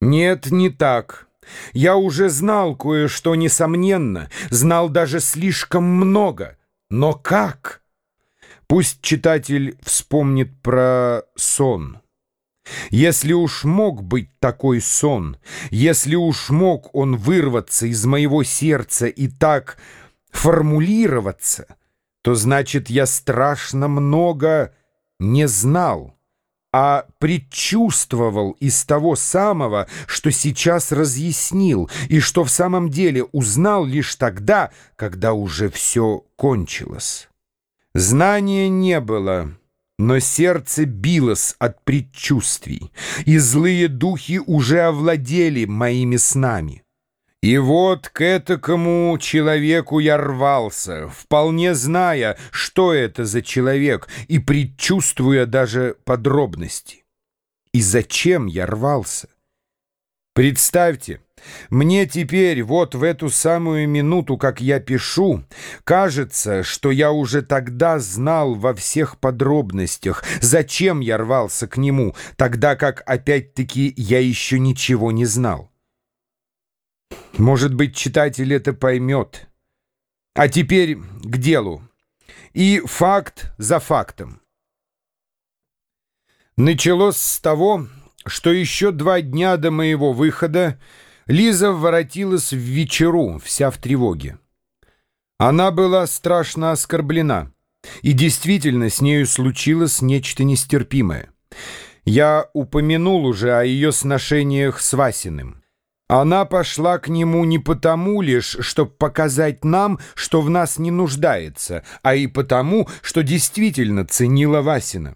Нет, не так. Я уже знал кое-что, несомненно, знал даже слишком много. Но как? Пусть читатель вспомнит про сон. Если уж мог быть такой сон, если уж мог он вырваться из моего сердца и так формулироваться, то значит я страшно много не знал а предчувствовал из того самого, что сейчас разъяснил, и что в самом деле узнал лишь тогда, когда уже все кончилось. Знания не было, но сердце билось от предчувствий, и злые духи уже овладели моими снами. И вот к этакому человеку я рвался, вполне зная, что это за человек, и предчувствуя даже подробности. И зачем я рвался? Представьте, мне теперь, вот в эту самую минуту, как я пишу, кажется, что я уже тогда знал во всех подробностях, зачем я рвался к нему, тогда как, опять-таки, я еще ничего не знал. Может быть, читатель это поймет. А теперь к делу. И факт за фактом. Началось с того, что еще два дня до моего выхода Лиза воротилась в вечеру, вся в тревоге. Она была страшно оскорблена, и действительно с нею случилось нечто нестерпимое. Я упомянул уже о ее сношениях с Васиным. Она пошла к нему не потому лишь, чтобы показать нам, что в нас не нуждается, а и потому, что действительно ценила Васина.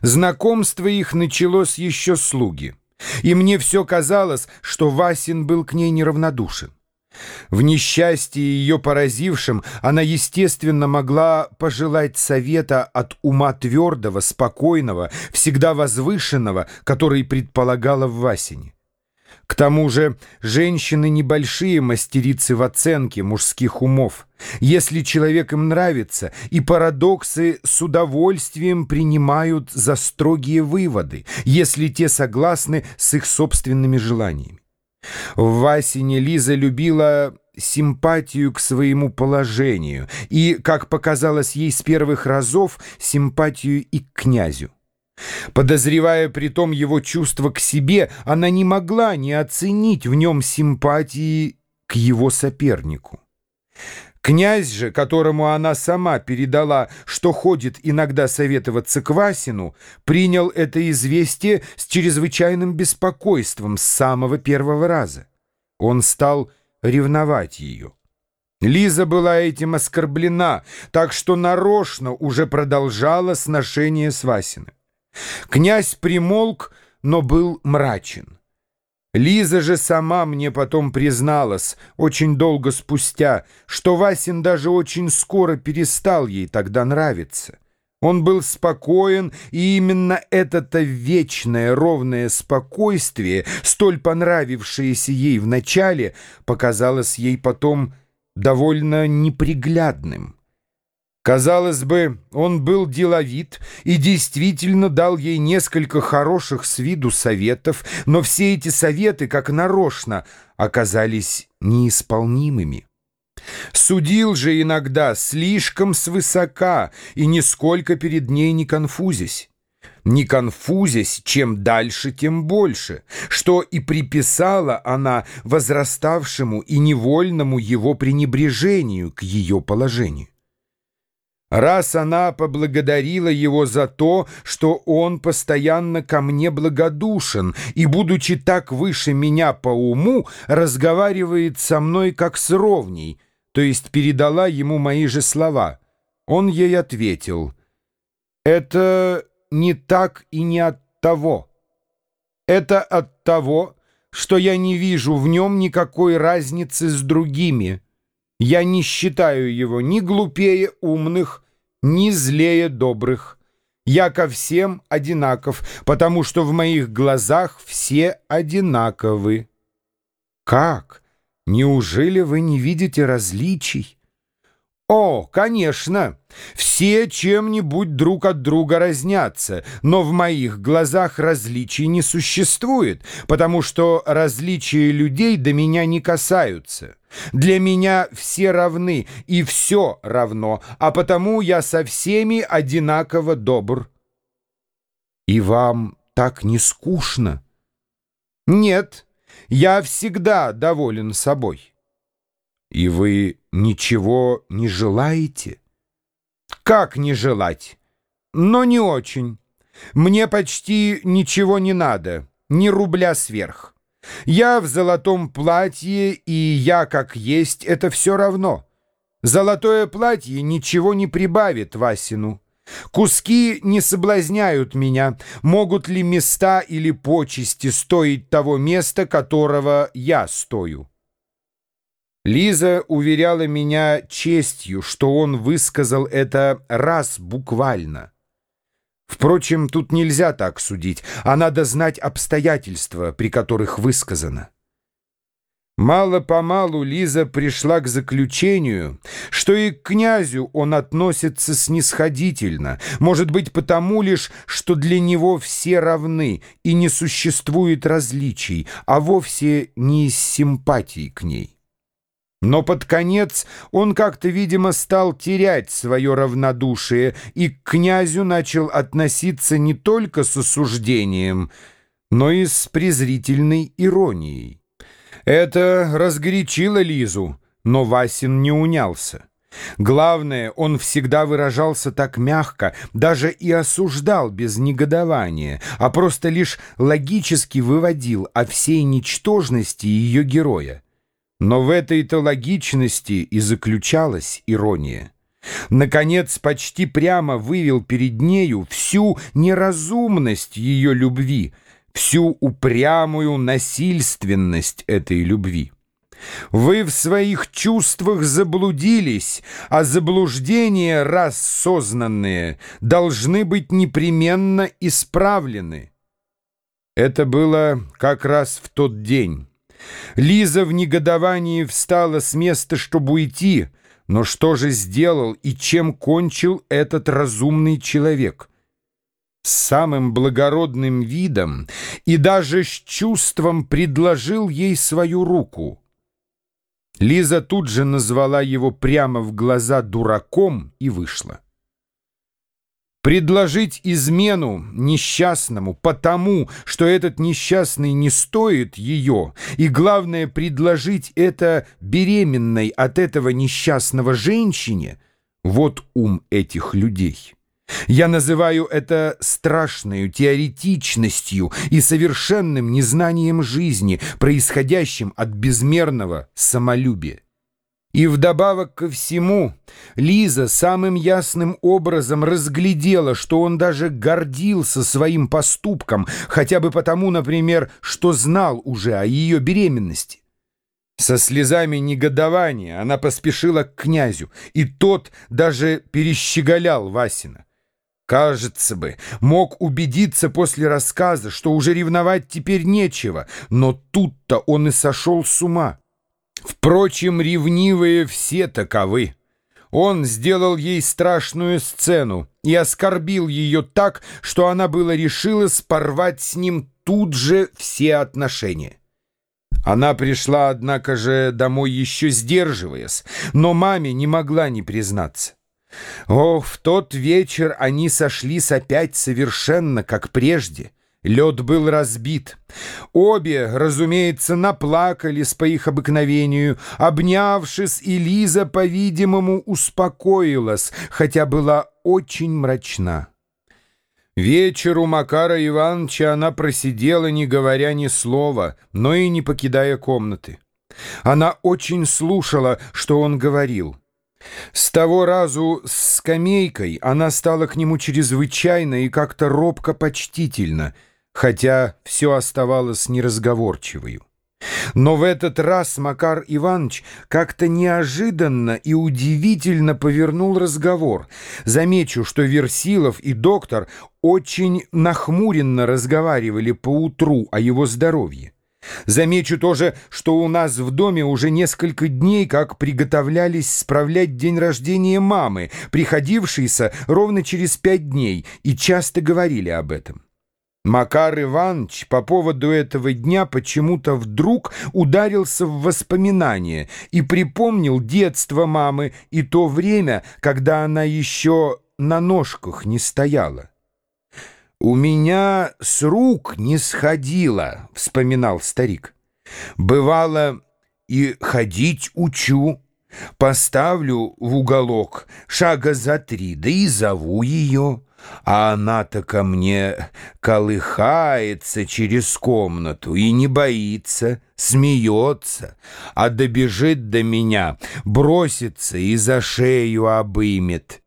Знакомство их началось еще слуги, и мне все казалось, что Васин был к ней неравнодушен. В несчастье ее поразившем она, естественно, могла пожелать совета от ума твердого, спокойного, всегда возвышенного, который предполагала в Васине. К тому же женщины небольшие мастерицы в оценке мужских умов. Если человек им нравится, и парадоксы с удовольствием принимают за строгие выводы, если те согласны с их собственными желаниями. В Васине Лиза любила симпатию к своему положению и, как показалось ей с первых разов, симпатию и к князю. Подозревая при том его чувство к себе, она не могла не оценить в нем симпатии к его сопернику. Князь же, которому она сама передала, что ходит иногда советоваться к Васину, принял это известие с чрезвычайным беспокойством с самого первого раза. Он стал ревновать ее. Лиза была этим оскорблена, так что нарочно уже продолжала сношение с Васиным. Князь примолк, но был мрачен. Лиза же сама мне потом призналась, очень долго спустя, что Васин даже очень скоро перестал ей тогда нравиться. Он был спокоен, и именно это-то вечное ровное спокойствие, столь понравившееся ей вначале, показалось ей потом довольно неприглядным. Казалось бы, он был деловит и действительно дал ей несколько хороших с виду советов, но все эти советы, как нарочно, оказались неисполнимыми. Судил же иногда слишком свысока и нисколько перед ней не конфузясь. Не конфузясь, чем дальше, тем больше, что и приписала она возраставшему и невольному его пренебрежению к ее положению. Раз она поблагодарила его за то, что он постоянно ко мне благодушен и, будучи так выше меня по уму, разговаривает со мной как с ровней, то есть передала ему мои же слова, он ей ответил, «Это не так и не от того. Это от того, что я не вижу в нем никакой разницы с другими». Я не считаю его ни глупее умных, ни злее добрых. Я ко всем одинаков, потому что в моих глазах все одинаковы. Как? Неужели вы не видите различий? О, конечно, все чем-нибудь друг от друга разнятся, но в моих глазах различий не существует, потому что различия людей до меня не касаются. Для меня все равны, и все равно, а потому я со всеми одинаково добр. И вам так не скучно? Нет, я всегда доволен собой. И вы ничего не желаете? Как не желать? Но не очень. Мне почти ничего не надо, ни рубля сверх. Я в золотом платье, и я как есть, это все равно. Золотое платье ничего не прибавит Васину. Куски не соблазняют меня. Могут ли места или почести стоить того места, которого я стою? Лиза уверяла меня честью, что он высказал это раз буквально. Впрочем, тут нельзя так судить, а надо знать обстоятельства, при которых высказано. Мало-помалу Лиза пришла к заключению, что и к князю он относится снисходительно, может быть, потому лишь, что для него все равны и не существует различий, а вовсе не из симпатии к ней. Но под конец он как-то, видимо, стал терять свое равнодушие и к князю начал относиться не только с осуждением, но и с презрительной иронией. Это разгорячило Лизу, но Васин не унялся. Главное, он всегда выражался так мягко, даже и осуждал без негодования, а просто лишь логически выводил о всей ничтожности ее героя. Но в этой-то логичности и заключалась ирония. Наконец, почти прямо вывел перед нею всю неразумность ее любви, всю упрямую насильственность этой любви. Вы в своих чувствах заблудились, а заблуждения, раз сознанные, должны быть непременно исправлены. Это было как раз в тот день. Лиза в негодовании встала с места, чтобы уйти, но что же сделал и чем кончил этот разумный человек? С самым благородным видом и даже с чувством предложил ей свою руку. Лиза тут же назвала его прямо в глаза дураком и вышла. Предложить измену несчастному потому, что этот несчастный не стоит ее, и, главное, предложить это беременной от этого несчастного женщине, вот ум этих людей. Я называю это страшной теоретичностью и совершенным незнанием жизни, происходящим от безмерного самолюбия. И вдобавок ко всему, Лиза самым ясным образом разглядела, что он даже гордился своим поступком, хотя бы потому, например, что знал уже о ее беременности. Со слезами негодования она поспешила к князю, и тот даже перещеголял Васина. Кажется бы, мог убедиться после рассказа, что уже ревновать теперь нечего, но тут-то он и сошел с ума. Впрочем, ревнивые все таковы. Он сделал ей страшную сцену и оскорбил ее так, что она было решила спорвать с ним тут же все отношения. Она пришла, однако же, домой еще сдерживаясь, но маме не могла не признаться. Ох, в тот вечер они сошлись опять совершенно, как прежде — Лед был разбит. Обе, разумеется, наплакались по их обыкновению. Обнявшись, и Лиза, по-видимому, успокоилась, хотя была очень мрачна. Вечер у Макара Ивановича она просидела, не говоря ни слова, но и не покидая комнаты. Она очень слушала, что он говорил. С того разу с скамейкой она стала к нему чрезвычайно и как-то робко почтительно — хотя все оставалось неразговорчивою. Но в этот раз Макар Иванович как-то неожиданно и удивительно повернул разговор. Замечу, что Версилов и доктор очень нахмуренно разговаривали поутру о его здоровье. Замечу тоже, что у нас в доме уже несколько дней как приготовлялись справлять день рождения мамы, приходившейся ровно через пять дней, и часто говорили об этом. Макар Иванович по поводу этого дня почему-то вдруг ударился в воспоминания и припомнил детство мамы и то время, когда она еще на ножках не стояла. «У меня с рук не сходило», — вспоминал старик. «Бывало, и ходить учу. Поставлю в уголок шага за три, да и зову ее». А она-то ко мне колыхается через комнату и не боится, смеется, а добежит до меня, бросится и за шею обымет.